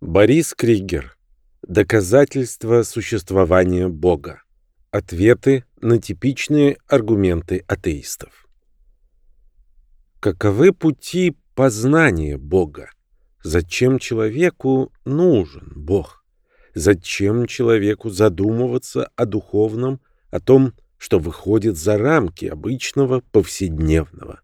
Борис Кригер. Доказательства существования Бога. Ответы на типичные аргументы атеистов. Каковы пути познания Бога? Зачем человеку нужен Бог? Зачем человеку задумываться о духовном, о том, что выходит за рамки обычного повседневного?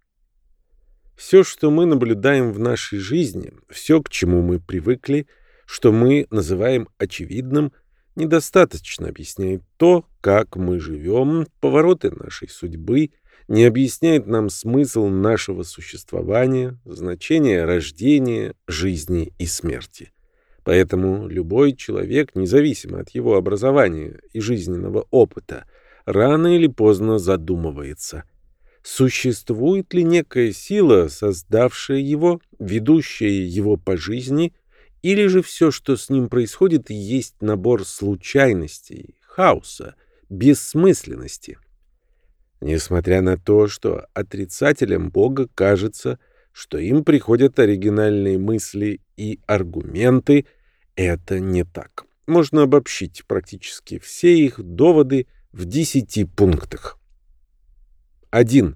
Все, что мы наблюдаем в нашей жизни, все, к чему мы привыкли – что мы называем очевидным, недостаточно объясняет то, как мы живем, повороты нашей судьбы, не объясняет нам смысл нашего существования, значение рождения, жизни и смерти. Поэтому любой человек, независимо от его образования и жизненного опыта, рано или поздно задумывается – существует ли некая сила, создавшая его, ведущая его по жизни или же все, что с ним происходит, есть набор случайностей, хаоса, бессмысленности? Несмотря на то, что отрицателям Бога кажется, что им приходят оригинальные мысли и аргументы, это не так. Можно обобщить практически все их доводы в десяти пунктах. 1.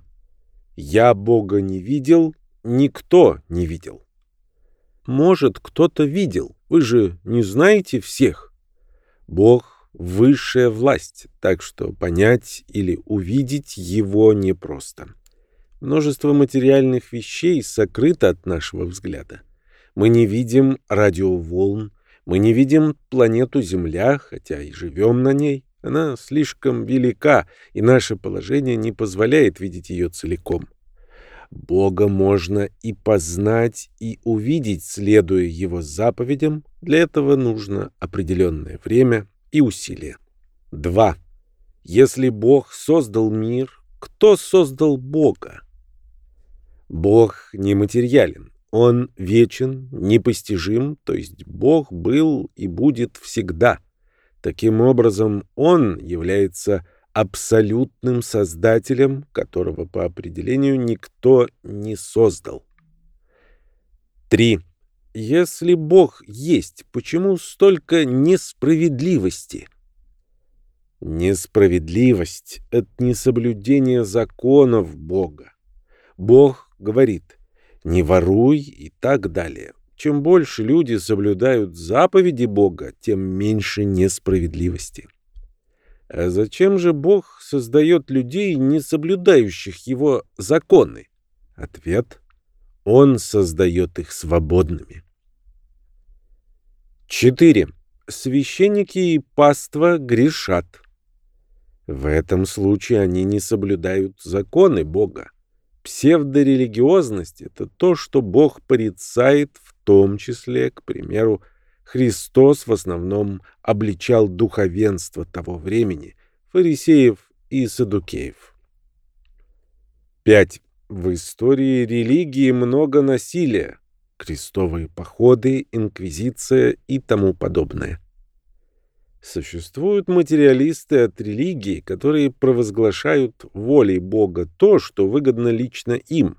Я Бога не видел, никто не видел. Может, кто-то видел. Вы же не знаете всех. Бог — высшая власть, так что понять или увидеть его непросто. Множество материальных вещей сокрыто от нашего взгляда. Мы не видим радиоволн, мы не видим планету Земля, хотя и живем на ней. Она слишком велика, и наше положение не позволяет видеть ее целиком. Бога можно и познать, и увидеть, следуя Его заповедям. Для этого нужно определенное время и усилия. 2. Если Бог создал мир, кто создал Бога? Бог нематериален. Он вечен, непостижим, то есть Бог был и будет всегда. Таким образом, Он является абсолютным создателем, которого по определению никто не создал. 3. Если Бог есть, почему столько несправедливости? Несправедливость — это несоблюдение законов Бога. Бог говорит «не воруй» и так далее. Чем больше люди соблюдают заповеди Бога, тем меньше несправедливости. А зачем же Бог создает людей, не соблюдающих его законы? Ответ — Он создает их свободными. 4. Священники и паства грешат. В этом случае они не соблюдают законы Бога. Псевдорелигиозность — это то, что Бог порицает, в том числе, к примеру, Христос в основном обличал духовенство того времени, фарисеев и садукеев. 5. В истории религии много насилия, крестовые походы, инквизиция и тому подобное. Существуют материалисты от религии, которые провозглашают волей Бога то, что выгодно лично им,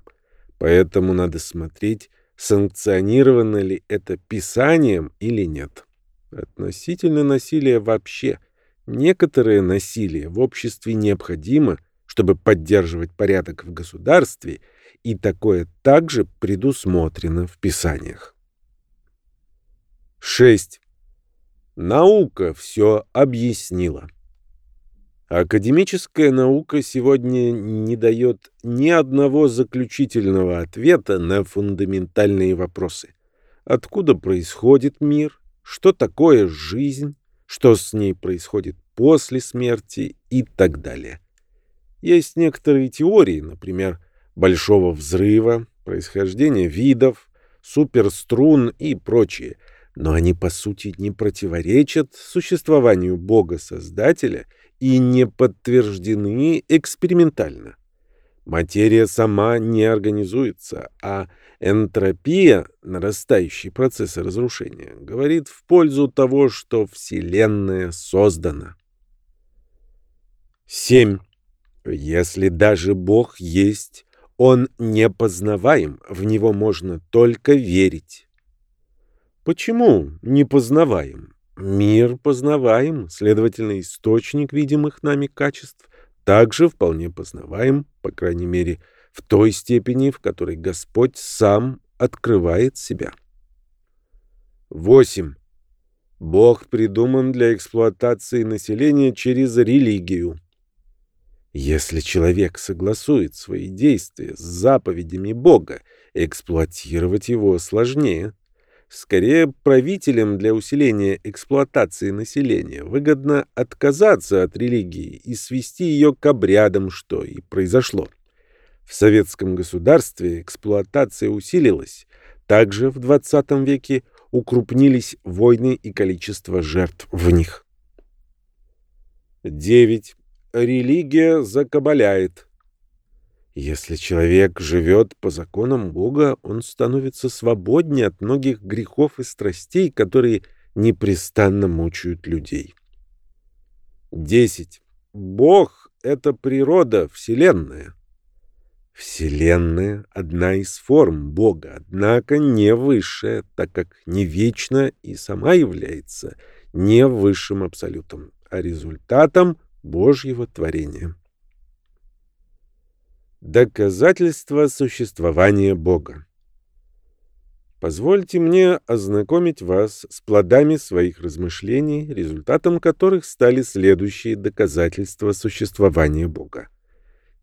поэтому надо смотреть санкционировано ли это писанием или нет. Относительно насилия вообще. Некоторое насилие в обществе необходимо, чтобы поддерживать порядок в государстве, и такое также предусмотрено в писаниях. 6. Наука все объяснила. Академическая наука сегодня не дает ни одного заключительного ответа на фундаментальные вопросы. Откуда происходит мир? Что такое жизнь? Что с ней происходит после смерти? И так далее. Есть некоторые теории, например, большого взрыва, происхождения видов, суперструн и прочие, но они по сути не противоречат существованию Бога-Создателя – и не подтверждены экспериментально. Материя сама не организуется, а энтропия, нарастающий процесс разрушения, говорит в пользу того, что Вселенная создана. 7. Если даже Бог есть, Он непознаваем, в Него можно только верить. Почему не познаваем? Мир познаваем, следовательно, источник видимых нами качеств также вполне познаваем, по крайней мере, в той степени, в которой Господь сам открывает себя. 8. Бог придуман для эксплуатации населения через религию. Если человек согласует свои действия с заповедями Бога, эксплуатировать его сложнее. Скорее, правителям для усиления эксплуатации населения выгодно отказаться от религии и свести ее к обрядам, что и произошло. В советском государстве эксплуатация усилилась. Также в XX веке укрупнились войны и количество жертв в них. 9. Религия закабаляет. Если человек живет по законам Бога, он становится свободнее от многих грехов и страстей, которые непрестанно мучают людей. 10. Бог — это природа, Вселенная. Вселенная — одна из форм Бога, однако не высшая, так как не вечна и сама является не высшим абсолютом, а результатом Божьего творения. Доказательство существования Бога. Позвольте мне ознакомить вас с плодами своих размышлений, результатом которых стали следующие доказательства существования Бога.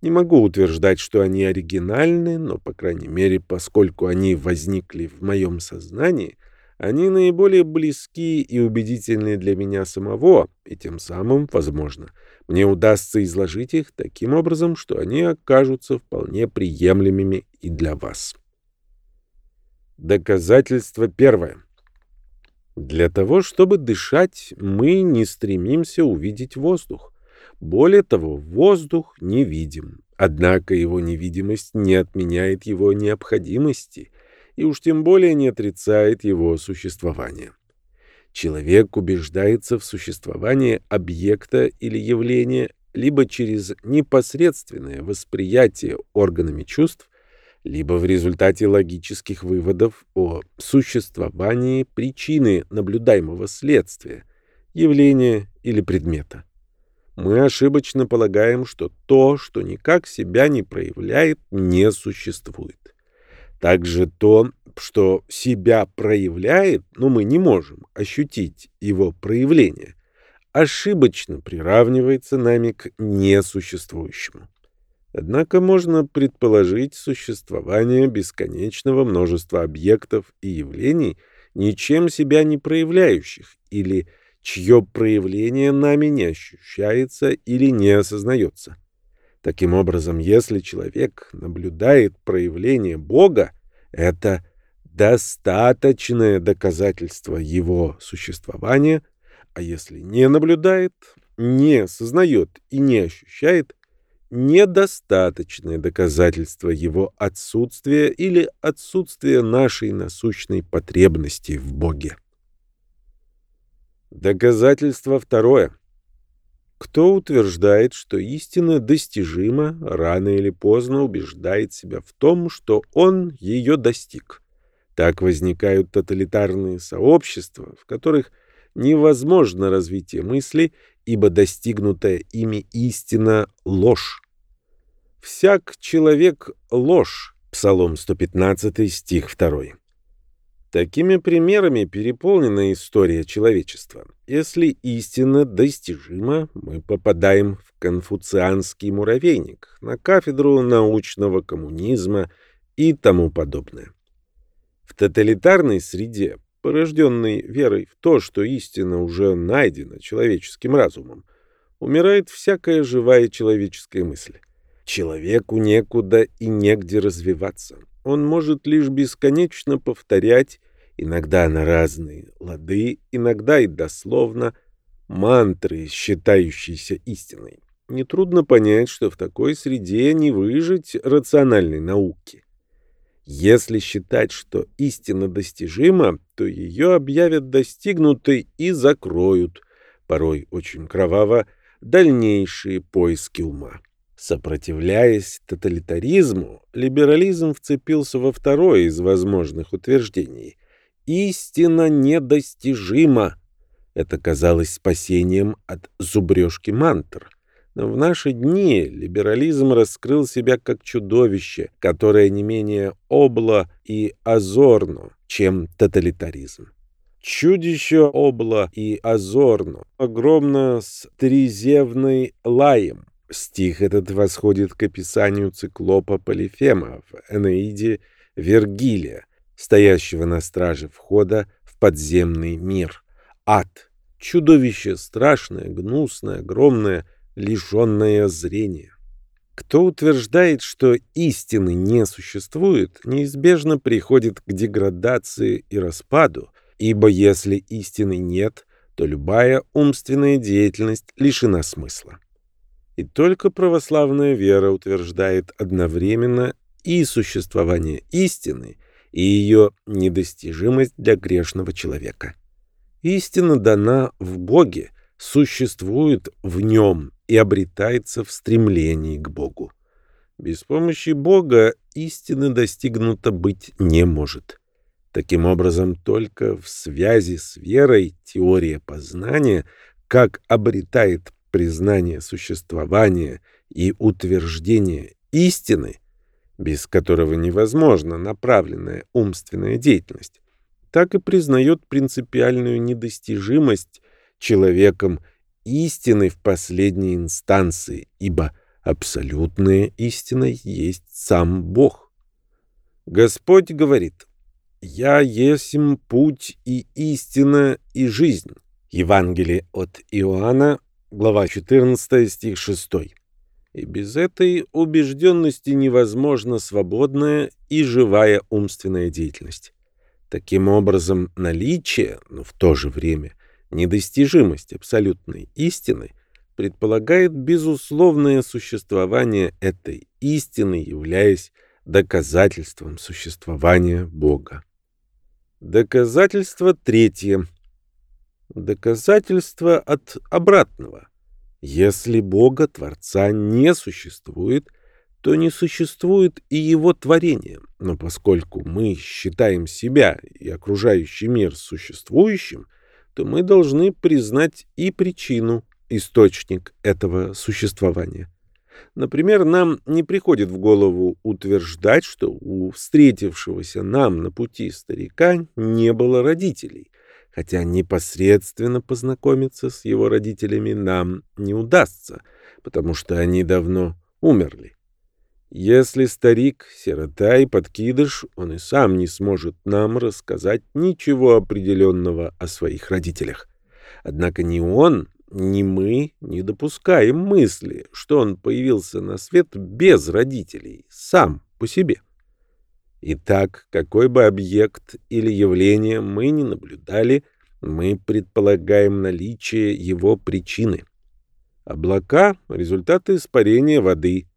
Не могу утверждать, что они оригинальны, но, по крайней мере, поскольку они возникли в моем сознании, они наиболее близки и убедительны для меня самого, и тем самым, возможно, мне удастся изложить их таким образом, что они окажутся вполне приемлемыми и для вас. Доказательство первое. Для того, чтобы дышать, мы не стремимся увидеть воздух. Более того, воздух не видим. Однако его невидимость не отменяет его необходимости и уж тем более не отрицает его существование. Человек убеждается в существовании объекта или явления либо через непосредственное восприятие органами чувств, либо в результате логических выводов о существовании причины наблюдаемого следствия, явления или предмета. Мы ошибочно полагаем, что то, что никак себя не проявляет, не существует. Также то, что себя проявляет, но мы не можем ощутить его проявление, ошибочно приравнивается нами к несуществующему. Однако можно предположить существование бесконечного множества объектов и явлений, ничем себя не проявляющих, или чье проявление нами не ощущается или не осознается. Таким образом, если человек наблюдает проявление Бога, это достаточное доказательство его существования, а если не наблюдает, не осознает и не ощущает, недостаточное доказательство его отсутствия или отсутствия нашей насущной потребности в Боге. Доказательство второе. Кто утверждает, что истина достижима, рано или поздно убеждает себя в том, что он ее достиг. Так возникают тоталитарные сообщества, в которых невозможно развитие мысли, ибо достигнутая ими истина — ложь. «Всяк человек — ложь» Псалом 115, стих 2. Такими примерами переполнена история человечества. Если истина достижима, мы попадаем в конфуцианский муравейник, на кафедру научного коммунизма и тому подобное. В тоталитарной среде, порожденной верой в то, что истина уже найдена человеческим разумом, умирает всякая живая человеческая мысль. Человеку некуда и негде развиваться. Он может лишь бесконечно повторять, иногда на разные лады, иногда и дословно, мантры, считающиеся истиной. Нетрудно понять, что в такой среде не выжить рациональной науки. Если считать, что истина достижима, то ее объявят достигнутой и закроют, порой очень кроваво, дальнейшие поиски ума. Сопротивляясь тоталитаризму, либерализм вцепился во второе из возможных утверждений. Истина недостижима. Это казалось спасением от зубрежки мантр. Но в наши дни либерализм раскрыл себя как чудовище, которое не менее обло и озорно, чем тоталитаризм. Чудище обло и озорно, огромно с трезевной лаем. Стих этот восходит к описанию циклопа Полифема в Энеиде Вергилия, стоящего на страже входа в подземный мир. Ад. Чудовище страшное, гнусное, огромное, лишенное зрения. Кто утверждает, что истины не существует, неизбежно приходит к деградации и распаду, ибо если истины нет, то любая умственная деятельность лишена смысла. И только православная вера утверждает одновременно и существование истины, и ее недостижимость для грешного человека. Истина дана в Боге, существует в нем и обретается в стремлении к Богу. Без помощи Бога истины достигнуто быть не может. Таким образом, только в связи с верой теория познания, как обретает признание существования и утверждение истины, без которого невозможна направленная умственная деятельность, так и признает принципиальную недостижимость человеком истины в последней инстанции, ибо абсолютная истина есть сам Бог. Господь говорит, «Я есмь путь и истина и жизнь». Евангелие от Иоанна, глава 14, стих 6. И без этой убежденности невозможна свободная и живая умственная деятельность. Таким образом, наличие, но в то же время недостижимость абсолютной истины предполагает безусловное существование этой истины, являясь доказательством существования Бога. Доказательство третье. Доказательство от обратного. Если Бога, Творца, не существует, то не существует и его творение. Но поскольку мы считаем себя и окружающий мир существующим, то мы должны признать и причину, источник этого существования. Например, нам не приходит в голову утверждать, что у встретившегося нам на пути старика не было родителей, хотя непосредственно познакомиться с его родителями нам не удастся, потому что они давно умерли. Если старик, сирота и подкидыш, он и сам не сможет нам рассказать ничего определенного о своих родителях. Однако ни он, ни мы не допускаем мысли, что он появился на свет без родителей, сам по себе. Итак, какой бы объект или явление мы ни наблюдали, мы предполагаем наличие его причины. Облака — результаты испарения воды,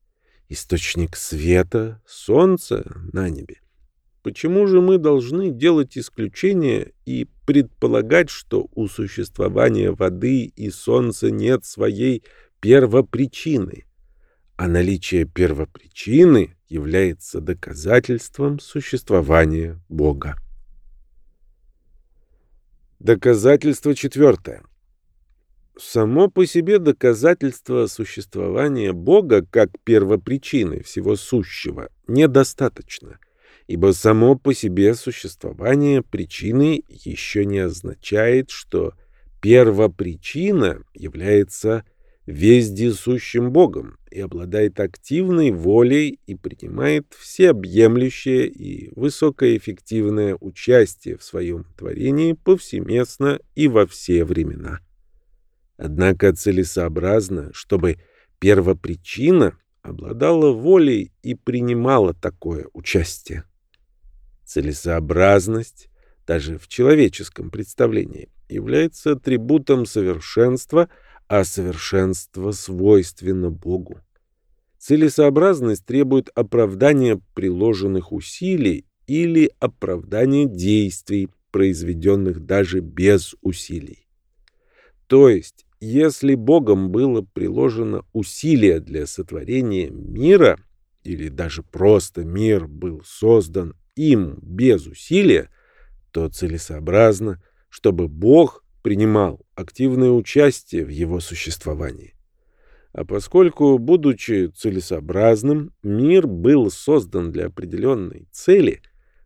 источник света — солнце на небе. Почему же мы должны делать исключение и предполагать, что у существования воды и солнца нет своей первопричины, а наличие первопричины является доказательством существования Бога? Доказательство четвертое. Само по себе доказательство существования Бога как первопричины всего сущего недостаточно – ибо само по себе существование причины еще не означает, что первопричина является вездесущим Богом и обладает активной волей и принимает всеобъемлющее и высокоэффективное участие в своем творении повсеместно и во все времена. Однако целесообразно, чтобы первопричина обладала волей и принимала такое участие целесообразность, даже в человеческом представлении, является атрибутом совершенства, а совершенство свойственно Богу. Целесообразность требует оправдания приложенных усилий или оправдания действий, произведенных даже без усилий. То есть, если Богом было приложено усилие для сотворения мира, или даже просто мир был создан им без усилия, то целесообразно, чтобы Бог принимал активное участие в его существовании. А поскольку, будучи целесообразным, мир был создан для определенной цели,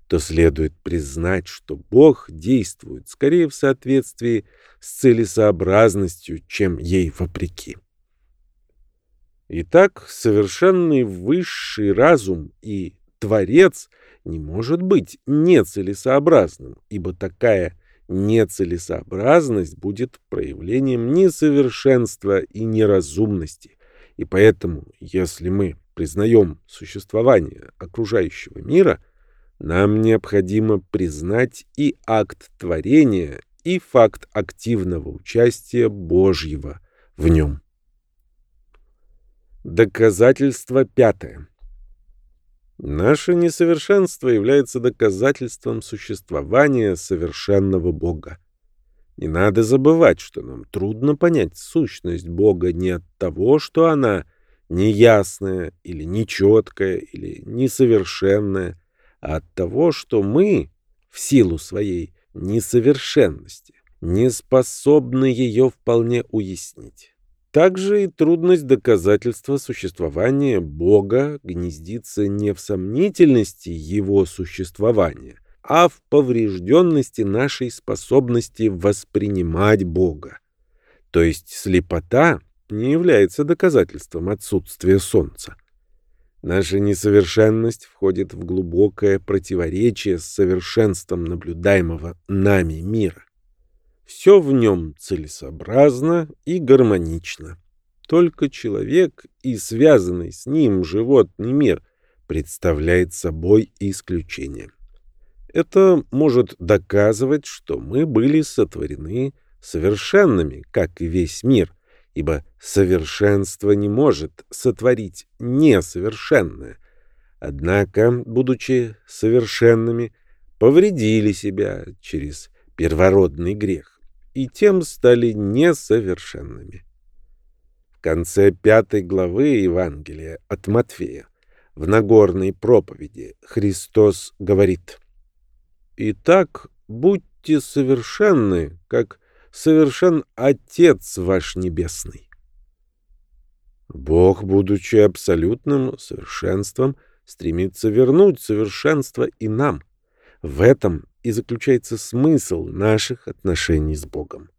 то следует признать, что Бог действует скорее в соответствии с целесообразностью, чем ей вопреки. Итак, совершенный высший разум и Творец не может быть нецелесообразным, ибо такая нецелесообразность будет проявлением несовершенства и неразумности. И поэтому, если мы признаем существование окружающего мира, нам необходимо признать и акт творения, и факт активного участия Божьего в нем. Доказательство пятое. Наше несовершенство является доказательством существования совершенного Бога. Не надо забывать, что нам трудно понять сущность Бога не от того, что она неясная или нечеткая или несовершенная, а от того, что мы, в силу своей несовершенности, не способны ее вполне уяснить. Также и трудность доказательства существования Бога гнездится не в сомнительности его существования, а в поврежденности нашей способности воспринимать Бога. То есть слепота не является доказательством отсутствия Солнца. Наша несовершенность входит в глубокое противоречие с совершенством наблюдаемого нами мира. Все в нем целесообразно и гармонично. Только человек и связанный с ним животный мир представляет собой исключение. Это может доказывать, что мы были сотворены совершенными, как и весь мир, ибо совершенство не может сотворить несовершенное. Однако, будучи совершенными, повредили себя через первородный грех и тем стали несовершенными. В конце пятой главы Евангелия от Матфея в Нагорной проповеди Христос говорит «Итак, будьте совершенны, как совершен Отец ваш Небесный». Бог, будучи абсолютным совершенством, стремится вернуть совершенство и нам. В этом и заключается смысл наших отношений с Богом.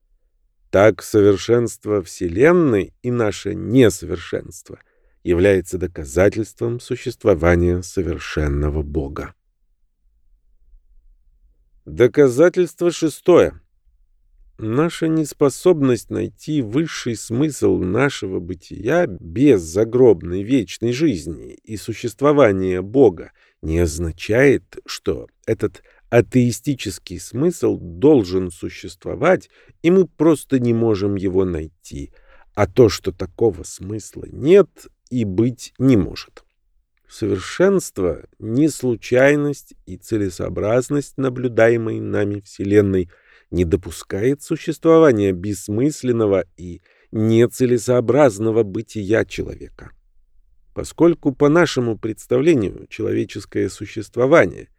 Так совершенство Вселенной и наше несовершенство является доказательством существования совершенного Бога. Доказательство шестое. Наша неспособность найти высший смысл нашего бытия без загробной вечной жизни и существования Бога не означает, что этот атеистический смысл должен существовать, и мы просто не можем его найти, а то, что такого смысла нет и быть не может. Совершенство, не случайность и целесообразность наблюдаемой нами Вселенной не допускает существования бессмысленного и нецелесообразного бытия человека. Поскольку по нашему представлению человеческое существование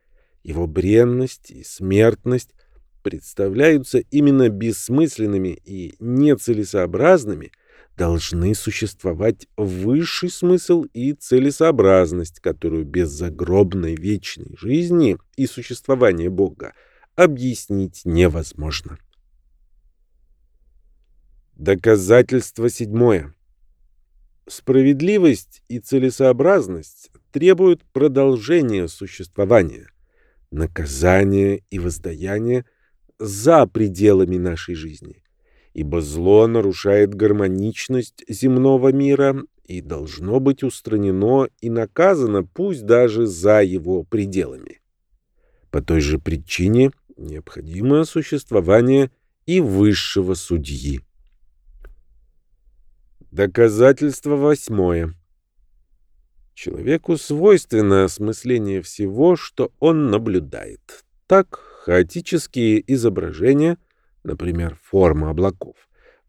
его бренность и смертность представляются именно бессмысленными и нецелесообразными, должны существовать высший смысл и целесообразность, которую без загробной вечной жизни и существования Бога объяснить невозможно. Доказательство седьмое. Справедливость и целесообразность требуют продолжения существования наказание и воздаяние за пределами нашей жизни, ибо зло нарушает гармоничность земного мира и должно быть устранено и наказано, пусть даже за его пределами. По той же причине необходимо существование и высшего судьи. Доказательство восьмое. Человеку свойственно осмысление всего, что он наблюдает. Так, хаотические изображения, например, форма облаков,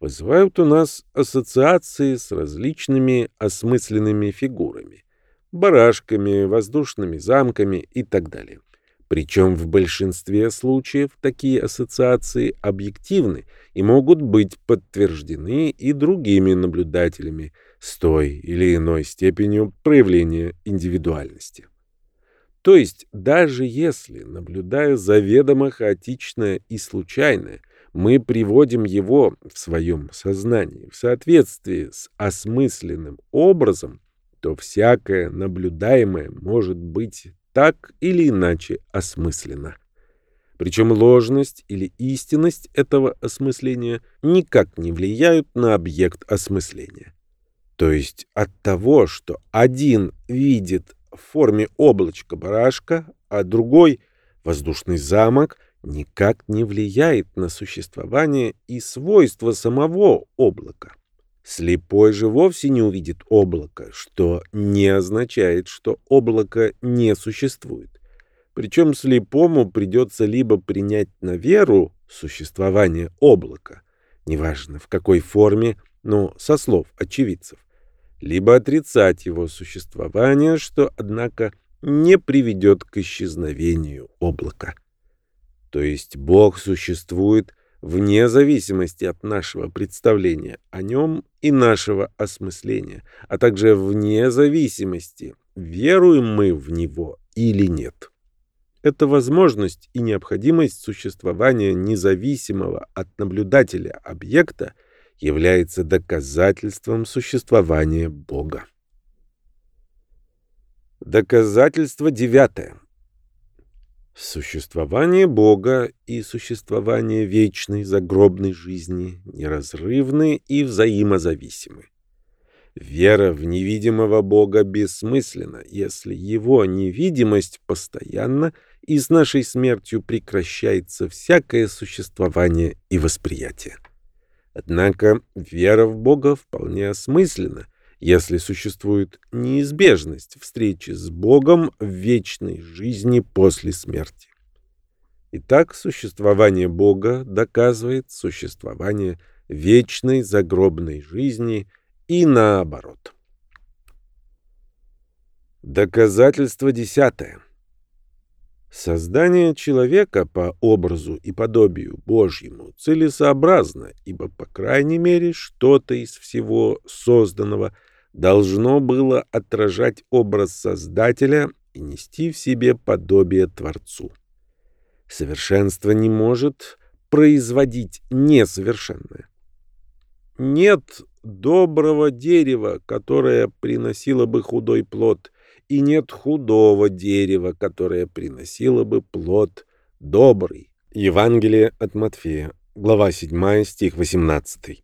вызывают у нас ассоциации с различными осмысленными фигурами, барашками, воздушными замками и так далее. Причем в большинстве случаев такие ассоциации объективны и могут быть подтверждены и другими наблюдателями с той или иной степенью проявления индивидуальности. То есть даже если, наблюдая заведомо хаотичное и случайное, мы приводим его в своем сознании в соответствии с осмысленным образом, то всякое наблюдаемое может быть так или иначе осмысленно. Причем ложность или истинность этого осмысления никак не влияют на объект осмысления. То есть от того, что один видит в форме облачка барашка, а другой — воздушный замок, никак не влияет на существование и свойства самого облака. Слепой же вовсе не увидит облако, что не означает, что облако не существует. Причем слепому придется либо принять на веру существование облака, неважно в какой форме, но со слов очевидцев, либо отрицать его существование, что, однако, не приведет к исчезновению облака. То есть Бог существует вне зависимости от нашего представления о нем и нашего осмысления, а также вне зависимости, веруем мы в него или нет. Это возможность и необходимость существования независимого от наблюдателя объекта является доказательством существования Бога. Доказательство девятое. Существование Бога и существование вечной загробной жизни неразрывны и взаимозависимы. Вера в невидимого Бога бессмысленна, если его невидимость постоянна и с нашей смертью прекращается всякое существование и восприятие. Однако вера в Бога вполне осмысленна, если существует неизбежность встречи с Богом в вечной жизни после смерти. Итак, существование Бога доказывает существование вечной загробной жизни и наоборот. Доказательство десятое. Создание человека по образу и подобию Божьему целесообразно, ибо, по крайней мере, что-то из всего созданного – должно было отражать образ Создателя и нести в себе подобие Творцу. Совершенство не может производить несовершенное. Нет доброго дерева, которое приносило бы худой плод, и нет худого дерева, которое приносило бы плод добрый. Евангелие от Матфея, глава 7, стих 18.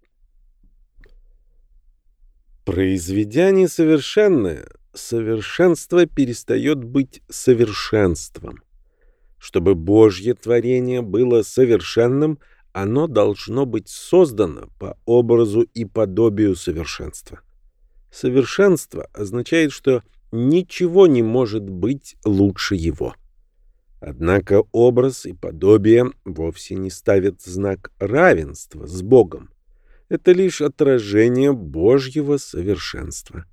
Произведя несовершенное, совершенство перестает быть совершенством. Чтобы Божье творение было совершенным, оно должно быть создано по образу и подобию совершенства. Совершенство означает, что ничего не может быть лучше его. Однако образ и подобие вовсе не ставят знак равенства с Богом это лишь отражение Божьего совершенства.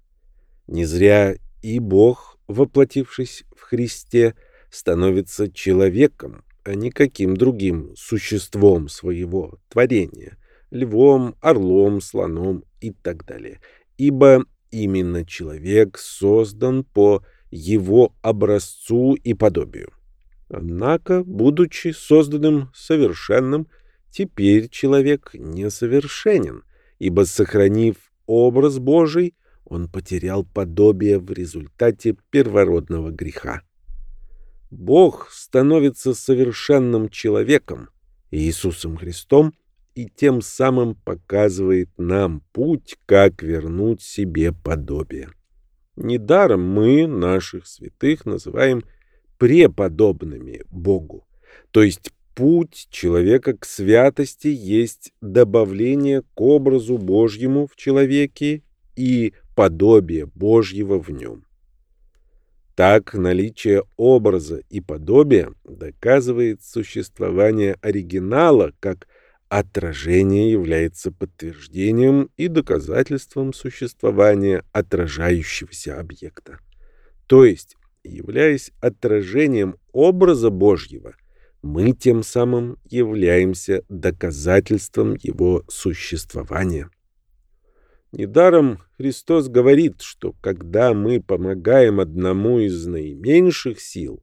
Не зря и Бог, воплотившись в Христе, становится человеком, а не каким другим существом своего творения — львом, орлом, слоном и так далее. Ибо именно человек создан по его образцу и подобию. Однако, будучи созданным совершенным, Теперь человек несовершенен, ибо, сохранив образ Божий, он потерял подобие в результате первородного греха. Бог становится совершенным человеком, Иисусом Христом, и тем самым показывает нам путь, как вернуть себе подобие. Недаром мы, наших святых, называем преподобными Богу, то есть Путь человека к святости есть добавление к образу Божьему в человеке и подобие Божьего в нем. Так наличие образа и подобия доказывает существование оригинала, как отражение является подтверждением и доказательством существования отражающегося объекта. То есть являясь отражением образа Божьего, мы тем самым являемся доказательством его существования. Недаром Христос говорит, что когда мы помогаем одному из наименьших сил,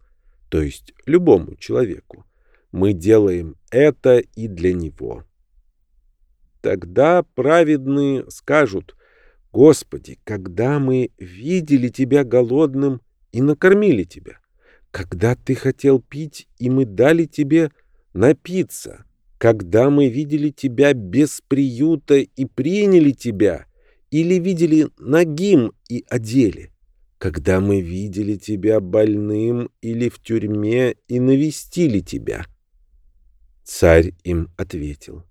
то есть любому человеку, мы делаем это и для него. Тогда праведные скажут, «Господи, когда мы видели Тебя голодным и накормили Тебя, когда Ты хотел пить, и мы дали Тебе напиться, когда мы видели Тебя без приюта и приняли Тебя, или видели нагим и одели, когда мы видели Тебя больным или в тюрьме и навестили Тебя». Царь им ответил,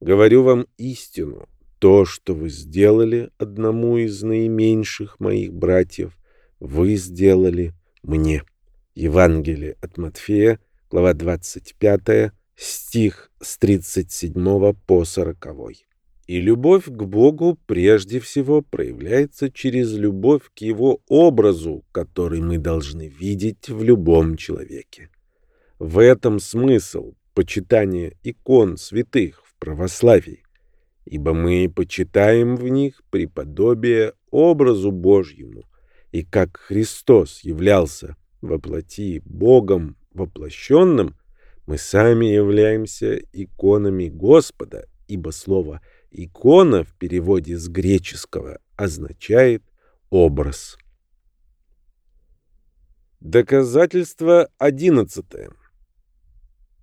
Говорю вам истину. То, что вы сделали одному из наименьших моих братьев, вы сделали мне. Евангелие от Матфея, глава 25, стих с 37 по 40. И любовь к Богу прежде всего проявляется через любовь к Его образу, который мы должны видеть в любом человеке. В этом смысл почитания икон святых, православии, ибо мы почитаем в них преподобие образу Божьему, и как Христос являлся во плоти Богом воплощенным, мы сами являемся иконами Господа, ибо слово «икона» в переводе с греческого означает «образ». Доказательство одиннадцатое.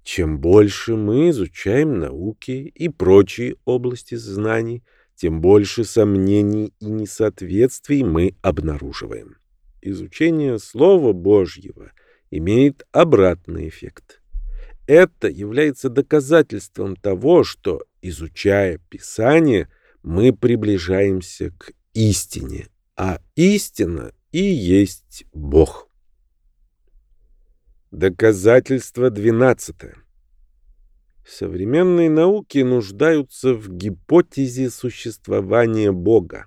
Чем больше мы изучаем науки и прочие области знаний, тем больше сомнений и несоответствий мы обнаруживаем. Изучение Слова Божьего имеет обратный эффект. Это является доказательством того, что, изучая Писание, мы приближаемся к истине, а истина и есть Бог. Доказательство двенадцатое. Современные науки нуждаются в гипотезе существования Бога.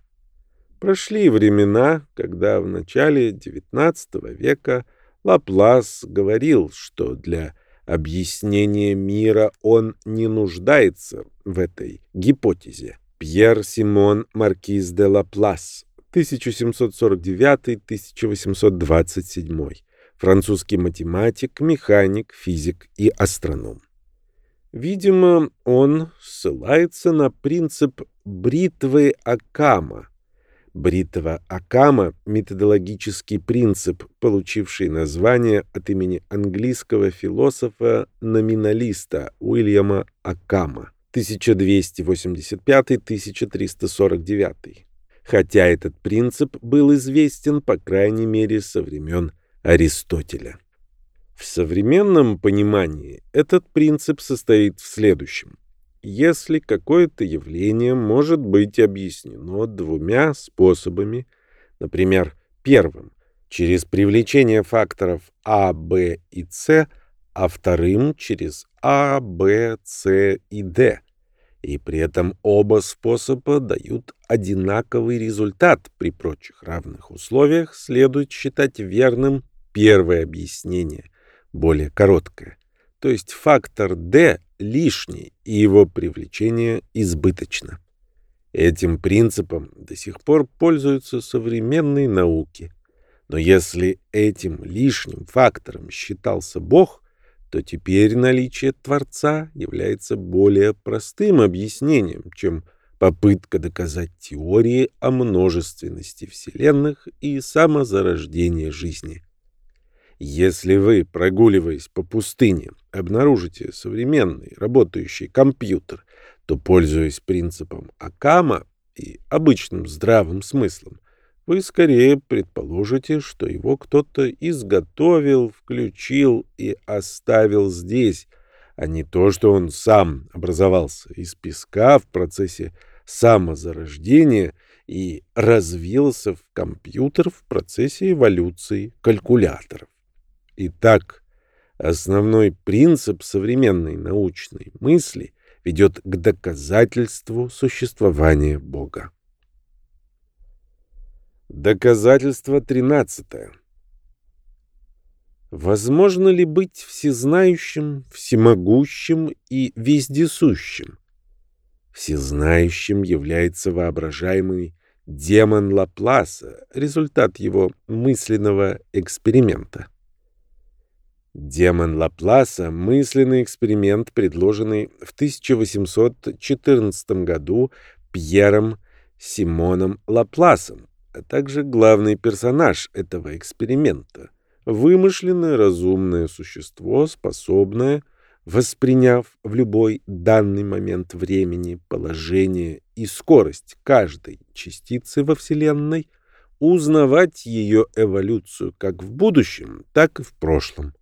Прошли времена, когда в начале XIX века Лаплас говорил, что для объяснения мира он не нуждается в этой гипотезе. Пьер Симон Маркиз де Лаплас, 1749-1827 французский математик, механик, физик и астроном. Видимо, он ссылается на принцип бритвы Акама. Бритва Акама – методологический принцип, получивший название от имени английского философа-номиналиста Уильяма Акама 1285-1349. Хотя этот принцип был известен, по крайней мере, со времен Аристотеля. В современном понимании этот принцип состоит в следующем. Если какое-то явление может быть объяснено двумя способами, например, первым – через привлечение факторов А, Б и С, а вторым – через А, Б, С и Д, и при этом оба способа дают одинаковый результат при прочих равных условиях, следует считать верным Первое объяснение более короткое, то есть фактор D лишний, и его привлечение избыточно. Этим принципом до сих пор пользуются современные науки. Но если этим лишним фактором считался Бог, то теперь наличие Творца является более простым объяснением, чем попытка доказать теории о множественности вселенных и самозарождении жизни. Если вы, прогуливаясь по пустыне, обнаружите современный работающий компьютер, то, пользуясь принципом Акама и обычным здравым смыслом, вы скорее предположите, что его кто-то изготовил, включил и оставил здесь, а не то, что он сам образовался из песка в процессе самозарождения и развился в компьютер в процессе эволюции калькуляторов. Итак, основной принцип современной научной мысли ведет к доказательству существования Бога. Доказательство 13. Возможно ли быть всезнающим, всемогущим и вездесущим? Всезнающим является воображаемый демон Лапласа, результат его мысленного эксперимента. Демон Лапласа – мысленный эксперимент, предложенный в 1814 году Пьером Симоном Лапласом, а также главный персонаж этого эксперимента – вымышленное разумное существо, способное – восприняв в любой данный момент времени положение и скорость каждой частицы во Вселенной, узнавать ее эволюцию как в будущем, так и в прошлом.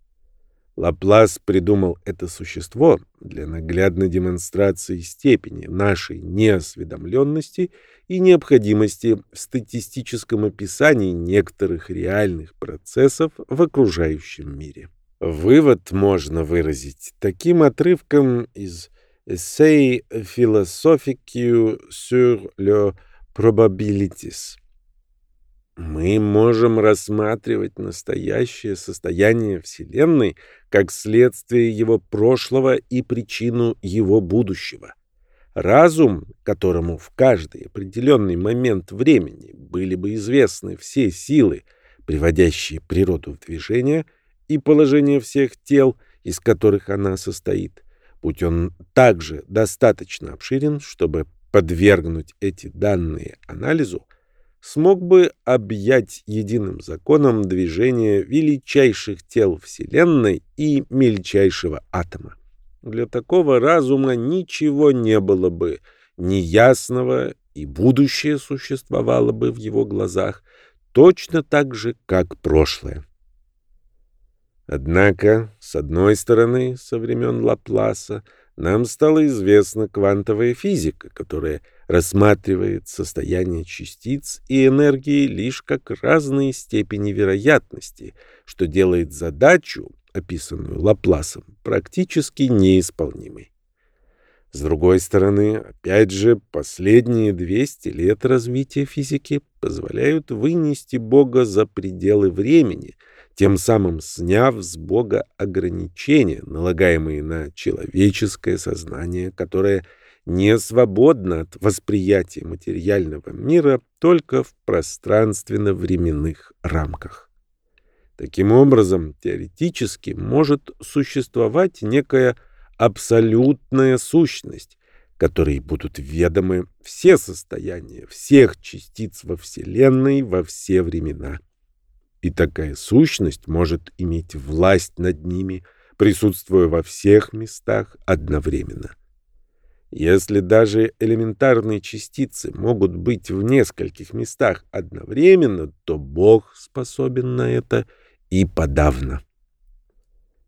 Лаплас придумал это существо для наглядной демонстрации степени нашей неосведомленности и необходимости в статистическом описании некоторых реальных процессов в окружающем мире. Вывод можно выразить таким отрывком из «Essai philosophique sur le probabilities». Мы можем рассматривать настоящее состояние Вселенной как следствие его прошлого и причину его будущего. Разум, которому в каждый определенный момент времени были бы известны все силы, приводящие природу в движение – и положение всех тел, из которых она состоит, будь он также достаточно обширен, чтобы подвергнуть эти данные анализу, смог бы объять единым законом движение величайших тел Вселенной и мельчайшего атома. Для такого разума ничего не было бы неясного, и будущее существовало бы в его глазах точно так же, как прошлое. Однако, с одной стороны, со времен Лапласа нам стала известна квантовая физика, которая рассматривает состояние частиц и энергии лишь как разные степени вероятности, что делает задачу, описанную Лапласом, практически неисполнимой. С другой стороны, опять же, последние 200 лет развития физики позволяют вынести Бога за пределы времени – тем самым сняв с Бога ограничения, налагаемые на человеческое сознание, которое не свободно от восприятия материального мира только в пространственно-временных рамках. Таким образом, теоретически может существовать некая абсолютная сущность, которой будут ведомы все состояния всех частиц во Вселенной во все времена и такая сущность может иметь власть над ними, присутствуя во всех местах одновременно. Если даже элементарные частицы могут быть в нескольких местах одновременно, то Бог способен на это и подавно.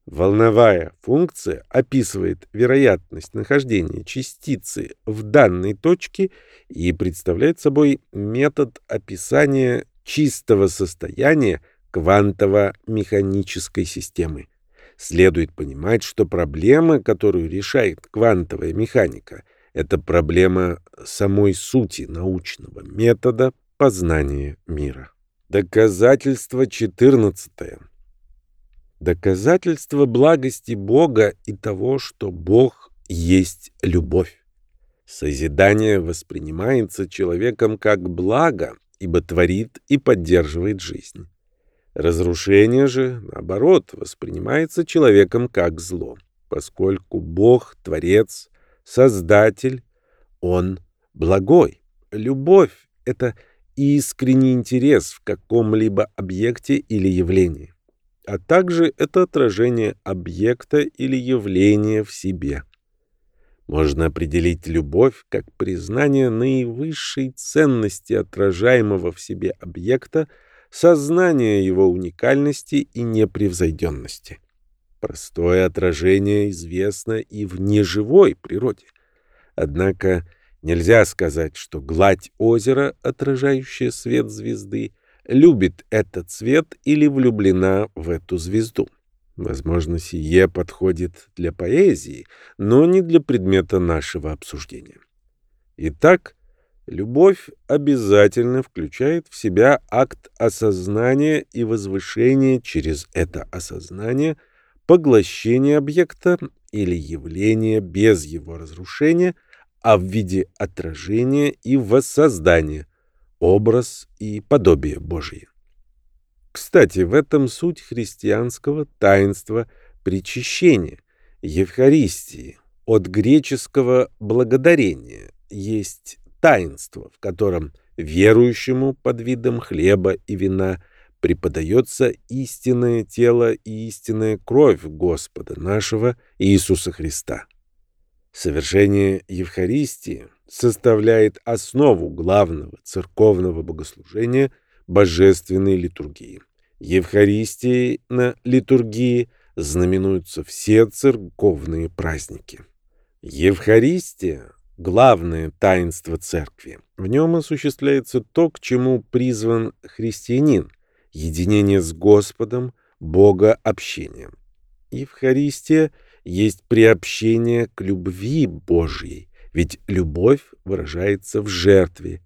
Волновая функция описывает вероятность нахождения частицы в данной точке и представляет собой метод описания чистого состояния квантово-механической системы. Следует понимать, что проблема, которую решает квантовая механика, это проблема самой сути научного метода познания мира. Доказательство 14. Доказательство благости Бога и того, что Бог есть любовь. Созидание воспринимается человеком как благо, ибо творит и поддерживает жизнь. Разрушение же, наоборот, воспринимается человеком как зло, поскольку Бог, Творец, Создатель, Он благой. Любовь — это искренний интерес в каком-либо объекте или явлении, а также это отражение объекта или явления в себе. Можно определить любовь как признание наивысшей ценности отражаемого в себе объекта, сознание его уникальности и непревзойденности. Простое отражение известно и в неживой природе. Однако нельзя сказать, что гладь озера, отражающая свет звезды, любит этот свет или влюблена в эту звезду. Возможно, сие подходит для поэзии, но не для предмета нашего обсуждения. Итак, Любовь обязательно включает в себя акт осознания и возвышения через это осознание, поглощение объекта или явления без его разрушения, а в виде отражения и воссоздания, образ и подобие Божие. Кстати, в этом суть христианского таинства причащения, Евхаристии, от греческого «благодарения» есть таинство, в котором верующему под видом хлеба и вина преподается истинное тело и истинная кровь Господа нашего Иисуса Христа. Совершение Евхаристии составляет основу главного церковного богослужения божественной литургии. Евхаристией на литургии знаменуются все церковные праздники. Евхаристия — главное таинство церкви. В нем осуществляется то, к чему призван христианин — единение с Господом, Бога общением. Евхаристия есть приобщение к любви Божьей, ведь любовь выражается в жертве.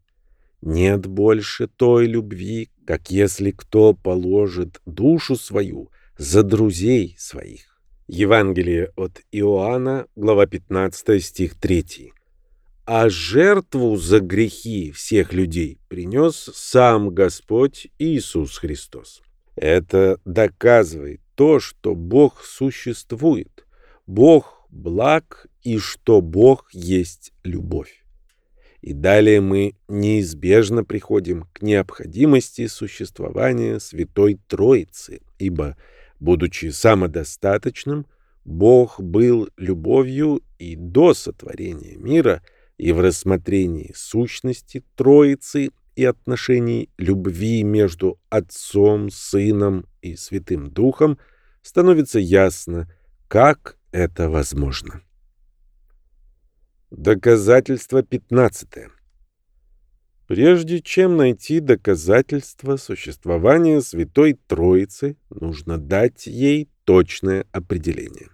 Нет больше той любви, как если кто положит душу свою за друзей своих. Евангелие от Иоанна, глава 15, стих 3. А жертву за грехи всех людей принес сам Господь Иисус Христос. Это доказывает то, что Бог существует, Бог благ и что Бог есть любовь. И далее мы неизбежно приходим к необходимости существования Святой Троицы, ибо – Будучи самодостаточным, Бог был любовью и до сотворения мира, и в рассмотрении сущности Троицы и отношений любви между Отцом, Сыном и Святым Духом становится ясно, как это возможно. Доказательство 15. Прежде чем найти доказательства существования Святой Троицы, нужно дать ей точное определение.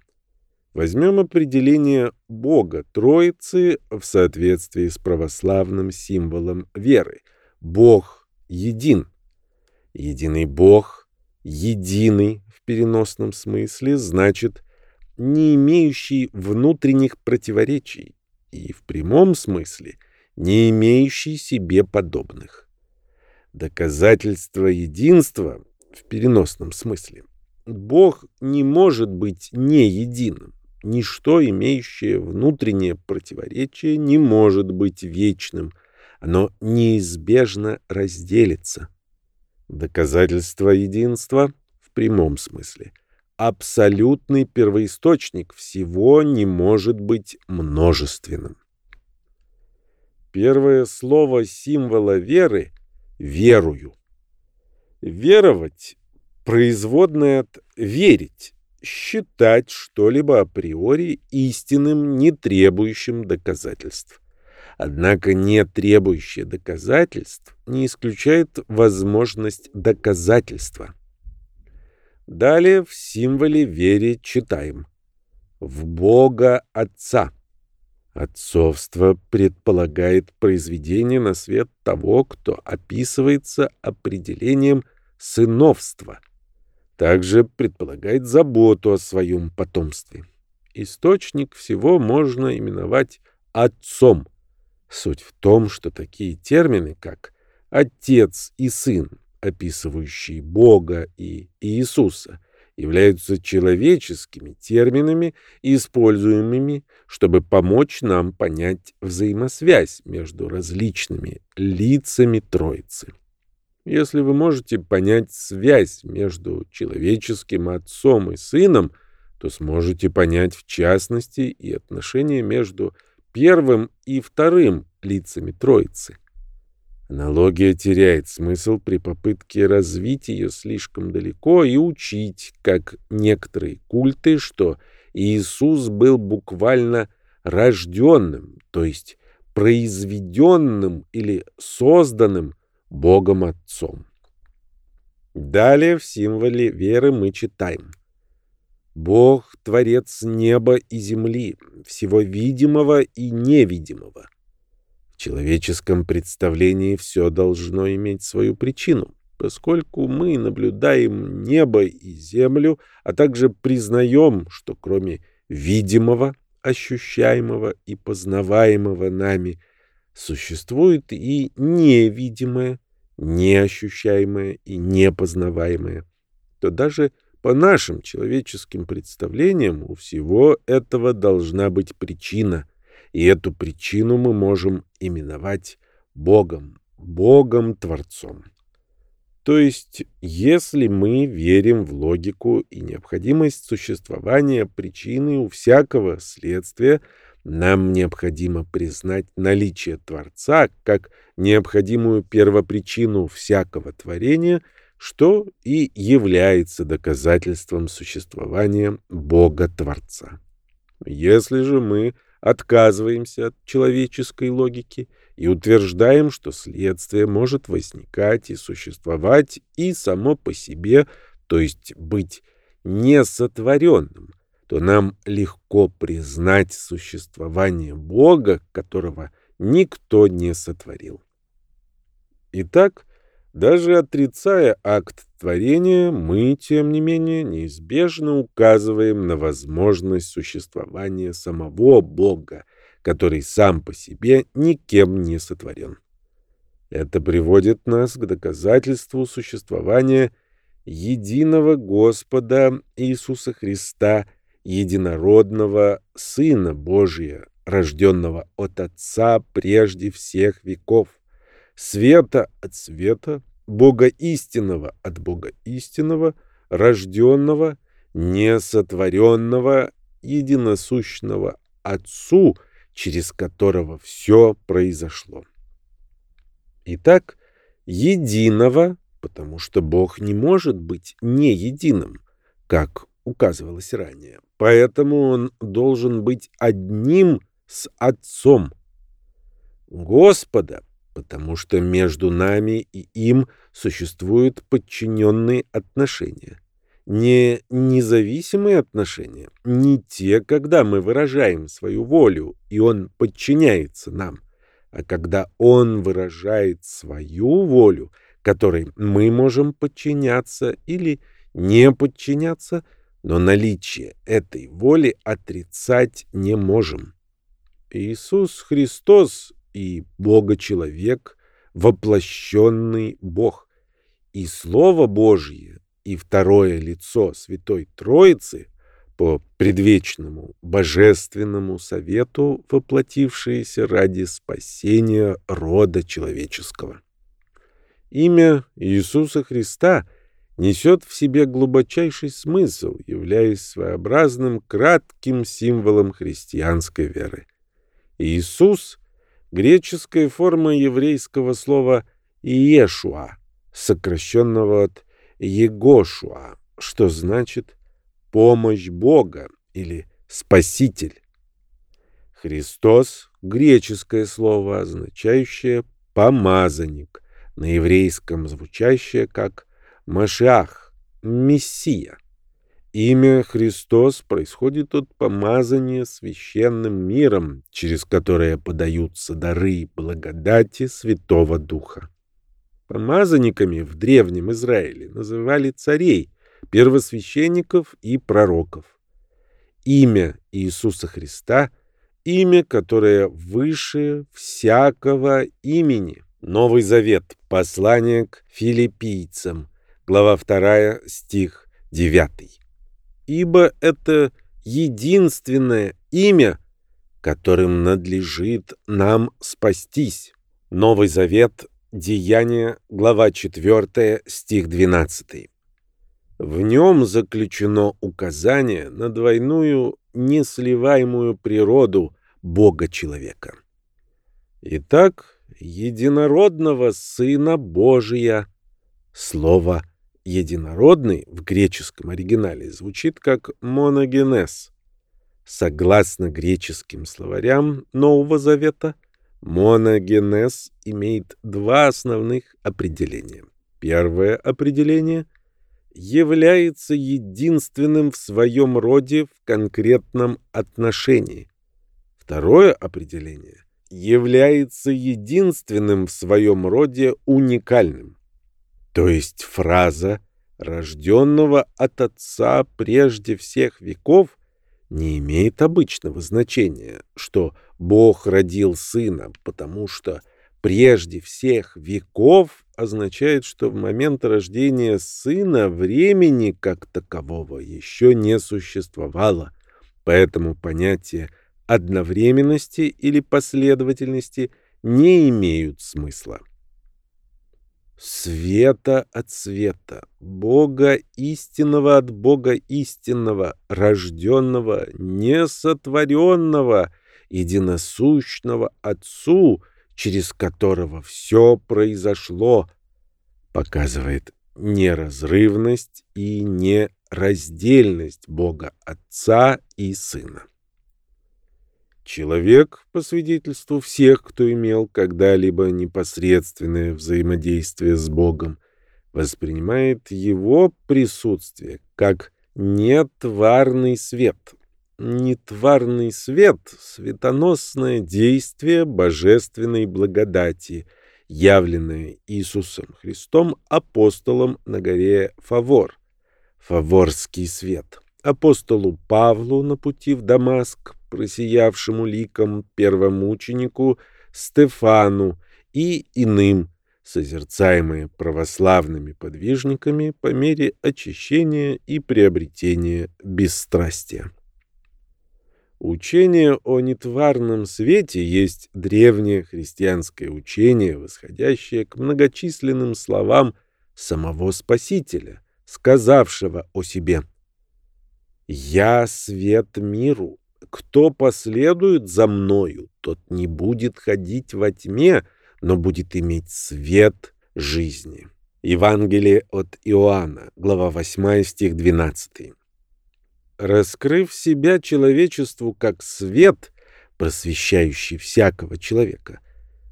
Возьмем определение Бога Троицы в соответствии с православным символом веры. Бог един. Единый Бог, единый в переносном смысле, значит не имеющий внутренних противоречий, и в прямом смысле – не имеющий себе подобных. Доказательство единства в переносном смысле. Бог не может быть не единым. Ничто, имеющее внутреннее противоречие, не может быть вечным. Оно неизбежно разделится. Доказательство единства в прямом смысле. Абсолютный первоисточник всего не может быть множественным. Первое слово символа веры — «верую». Веровать — производное от «верить», считать что-либо априори истинным, не требующим доказательств. Однако не требующее доказательств не исключает возможность доказательства. Далее в символе вере читаем «в Бога Отца». Отцовство предполагает произведение на свет того, кто описывается определением сыновства. Также предполагает заботу о своем потомстве. Источник всего можно именовать отцом. Суть в том, что такие термины, как «отец» и «сын», описывающие Бога и Иисуса, являются человеческими терминами, используемыми, чтобы помочь нам понять взаимосвязь между различными лицами Троицы. Если вы можете понять связь между человеческим отцом и сыном, то сможете понять в частности и отношения между первым и вторым лицами Троицы. Аналогия теряет смысл при попытке развить ее слишком далеко и учить, как некоторые культы, что Иисус был буквально рожденным, то есть произведенным или созданным Богом Отцом. Далее в символе веры мы читаем «Бог — Творец неба и земли, всего видимого и невидимого». В человеческом представлении все должно иметь свою причину. Поскольку мы наблюдаем небо и землю, а также признаем, что кроме видимого, ощущаемого и познаваемого нами существует и невидимое, неощущаемое и непознаваемое, то даже по нашим человеческим представлениям у всего этого должна быть причина, и эту причину мы можем именовать Богом, Богом-творцом. То есть, если мы верим в логику и необходимость существования причины у всякого следствия, нам необходимо признать наличие Творца как необходимую первопричину всякого творения, что и является доказательством существования Бога-Творца. Если же мы отказываемся от человеческой логики и утверждаем, что следствие может возникать и существовать и само по себе, то есть быть несотворенным, то нам легко признать существование Бога, которого никто не сотворил. Итак, даже отрицая акт творения, мы, тем не менее, неизбежно указываем на возможность существования самого Бога, который сам по себе никем не сотворен. Это приводит нас к доказательству существования единого Господа Иисуса Христа, единородного Сына Божия, рожденного от Отца прежде всех веков, света от света, Бога истинного от Бога истинного, рожденного, несотворенного, единосущного Отцу, через которого все произошло. Итак, единого, потому что Бог не может быть не единым, как указывалось ранее. Поэтому он должен быть одним с Отцом. Господа, потому что между нами и им существуют подчиненные отношения. Не независимые отношения, не те, когда мы выражаем свою волю, и он подчиняется нам, а когда он выражает свою волю, которой мы можем подчиняться или не подчиняться – но наличие этой воли отрицать не можем. Иисус Христос и Бога-человек — воплощенный Бог, и Слово Божье, и второе лицо Святой Троицы по предвечному божественному совету, воплотившиеся ради спасения рода человеческого. Имя Иисуса Христа — несет в себе глубочайший смысл, являясь своеобразным кратким символом христианской веры. Иисус — греческая форма еврейского слова «иешуа», сокращенного от «егошуа», что значит «помощь Бога» или «спаситель». Христос — греческое слово, означающее «помазанник», на еврейском звучащее как Машиах, Мессия. Имя Христос происходит от помазания священным миром, через которое подаются дары благодати Святого Духа. Помазанниками в Древнем Израиле называли царей, первосвященников и пророков. Имя Иисуса Христа – имя, которое выше всякого имени. Новый Завет, послание к филиппийцам – глава 2, стих 9. «Ибо это единственное имя, которым надлежит нам спастись». Новый Завет, Деяния, глава 4, стих 12. В нем заключено указание на двойную несливаемую природу Бога-человека. Итак, единородного Сына Божия, Слово единородный в греческом оригинале звучит как моногенез. Согласно греческим словарям Нового Завета, моногенез имеет два основных определения. Первое определение является единственным в своем роде в конкретном отношении. Второе определение является единственным в своем роде уникальным. То есть фраза «рожденного от Отца прежде всех веков» не имеет обычного значения, что Бог родил Сына, потому что прежде всех веков означает, что в момент рождения Сына времени как такового еще не существовало. Поэтому понятие одновременности или последовательности не имеют смысла. Света от света, Бога истинного от Бога истинного, рожденного, несотворенного, единосущного Отцу, через которого все произошло, показывает неразрывность и нераздельность Бога Отца и Сына. Человек, по свидетельству всех, кто имел когда-либо непосредственное взаимодействие с Богом, воспринимает его присутствие как нетварный свет. Нетварный свет — светоносное действие божественной благодати, явленное Иисусом Христом апостолом на горе Фавор. Фаворский свет. Апостолу Павлу на пути в Дамаск просиявшему ликом первомученику Стефану и иным, созерцаемые православными подвижниками по мере очищения и приобретения бесстрастия. Учение о нетварном свете есть древнее христианское учение, восходящее к многочисленным словам самого Спасителя, сказавшего о себе «Я свет миру, кто последует за мною, тот не будет ходить во тьме, но будет иметь свет жизни. Евангелие от Иоанна, глава 8, стих 12. Раскрыв себя человечеству как свет, просвещающий всякого человека,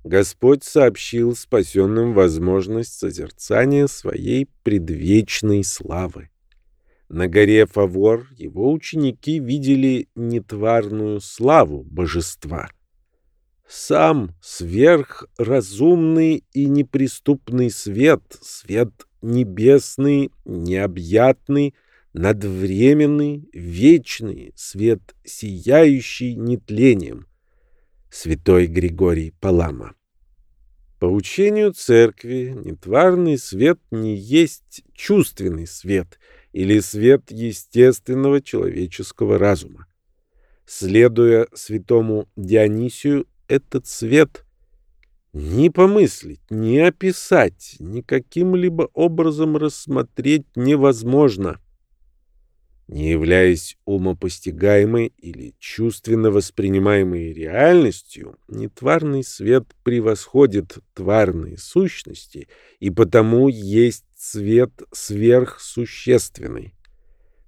Господь сообщил спасенным возможность созерцания своей предвечной славы. На горе Фавор его ученики видели нетварную славу божества. Сам сверхразумный и неприступный свет, свет небесный, необъятный, надвременный, вечный, свет, сияющий нетлением. Святой Григорий Палама. По учению церкви нетварный свет не есть чувственный свет — или свет естественного человеческого разума. Следуя святому Дионисию, этот свет ни помыслить, ни описать, ни каким-либо образом рассмотреть невозможно. Не являясь умопостигаемой или чувственно воспринимаемой реальностью, нетварный свет превосходит тварные сущности и потому есть свет сверхсущественный.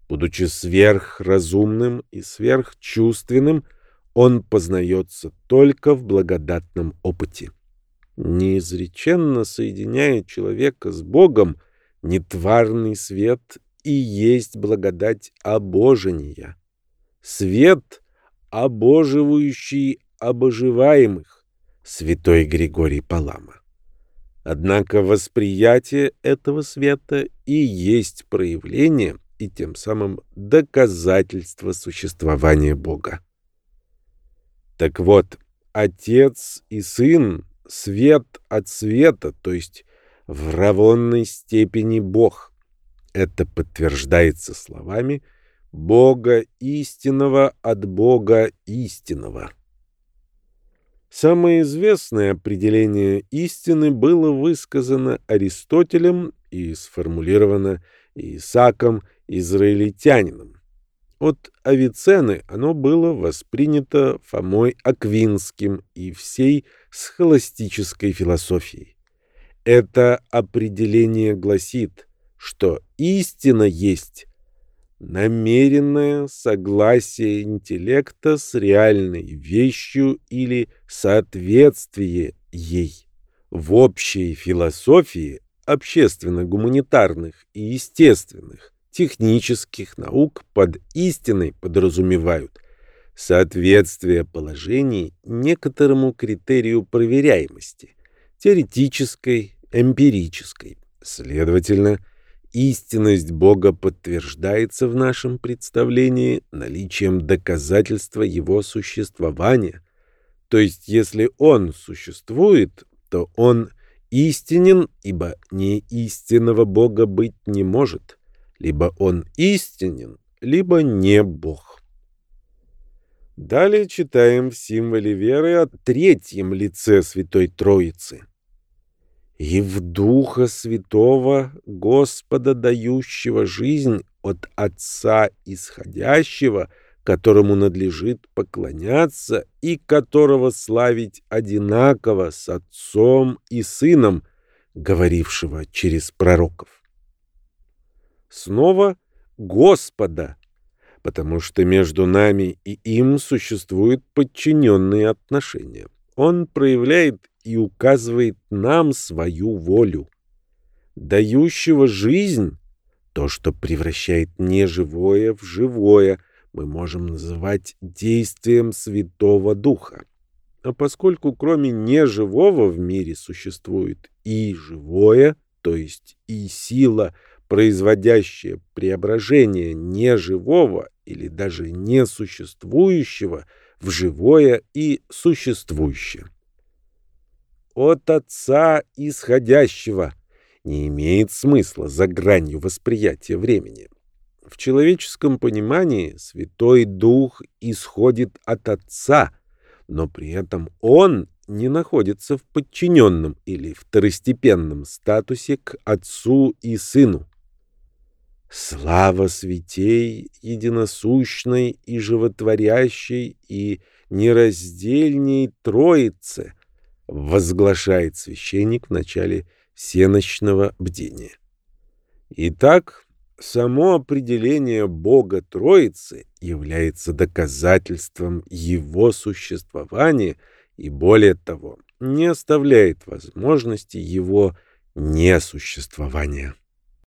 Будучи сверхразумным и сверхчувственным, он познается только в благодатном опыте. Неизреченно соединяя человека с Богом, нетварный свет и есть благодать обожения. Свет, обоживающий обоживаемых, святой Григорий Палама. Однако восприятие этого света и есть проявление и тем самым доказательство существования Бога. Так вот, Отец и Сын — свет от света, то есть в равонной степени Бог. Это подтверждается словами «Бога истинного от Бога истинного». Самое известное определение истины было высказано Аристотелем и сформулировано Исааком Израильтянином. От Авиценны оно было воспринято Фомой Аквинским и всей схоластической философией. Это определение гласит, что истина есть намеренное согласие интеллекта с реальной вещью или соответствие ей. В общей философии общественно-гуманитарных и естественных, технических наук под истиной подразумевают соответствие положений некоторому критерию проверяемости, теоретической, эмпирической. Следовательно, истинность Бога подтверждается в нашем представлении наличием доказательства Его существования. То есть, если Он существует, то Он истинен, ибо не истинного Бога быть не может. Либо Он истинен, либо не Бог. Далее читаем в символе веры о третьем лице Святой Троицы. «И в Духа Святого, Господа, дающего жизнь от Отца исходящего, которому надлежит поклоняться и которого славить одинаково с Отцом и Сыном, говорившего через пророков». Снова «Господа», потому что между нами и им существуют подчиненные отношения. Он проявляет и указывает нам свою волю. Дающего жизнь, то, что превращает неживое в живое, мы можем называть действием Святого Духа. А поскольку кроме неживого в мире существует и живое, то есть и сила, производящая преображение неживого или даже несуществующего в живое и существующее. От Отца исходящего не имеет смысла за гранью восприятия времени. В человеческом понимании Святой Дух исходит от Отца, но при этом Он не находится в подчиненном или второстепенном статусе к Отцу и Сыну. Слава святей, единосущной и животворящей и нераздельней Троице, возглашает священник в начале всеночного бдения. Итак, само определение Бога Троицы является доказательством Его существования и, более того, не оставляет возможности Его несуществования.